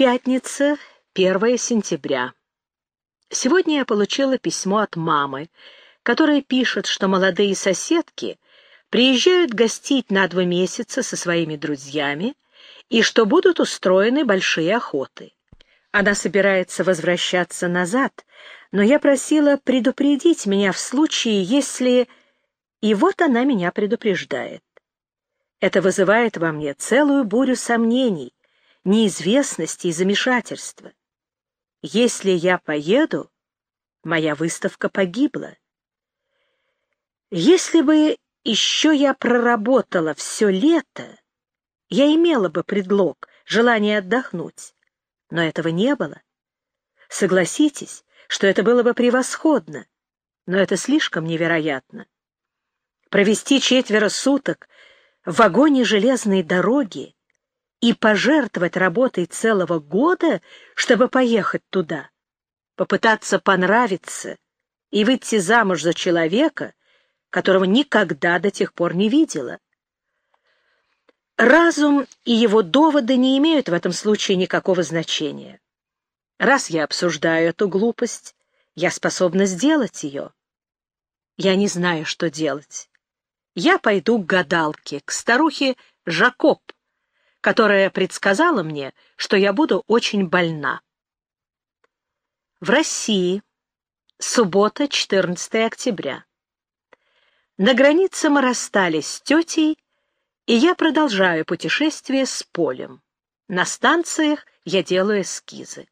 Пятница, 1 сентября. Сегодня я получила письмо от мамы, которая пишет, что молодые соседки приезжают гостить на два месяца со своими друзьями и что будут устроены большие охоты. Она собирается возвращаться назад, но я просила предупредить меня в случае, если... И вот она меня предупреждает. Это вызывает во мне целую бурю сомнений, неизвестности и замешательства. Если я поеду, моя выставка погибла. Если бы еще я проработала все лето, я имела бы предлог, желание отдохнуть, но этого не было. Согласитесь, что это было бы превосходно, но это слишком невероятно. Провести четверо суток в вагоне железной дороги и пожертвовать работой целого года, чтобы поехать туда, попытаться понравиться и выйти замуж за человека, которого никогда до тех пор не видела. Разум и его доводы не имеют в этом случае никакого значения. Раз я обсуждаю эту глупость, я способна сделать ее. Я не знаю, что делать. Я пойду к гадалке, к старухе Жакоб, которая предсказала мне, что я буду очень больна. В России. Суббота, 14 октября. На границе мы расстались с тетей, и я продолжаю путешествие с полем. На станциях я делаю эскизы.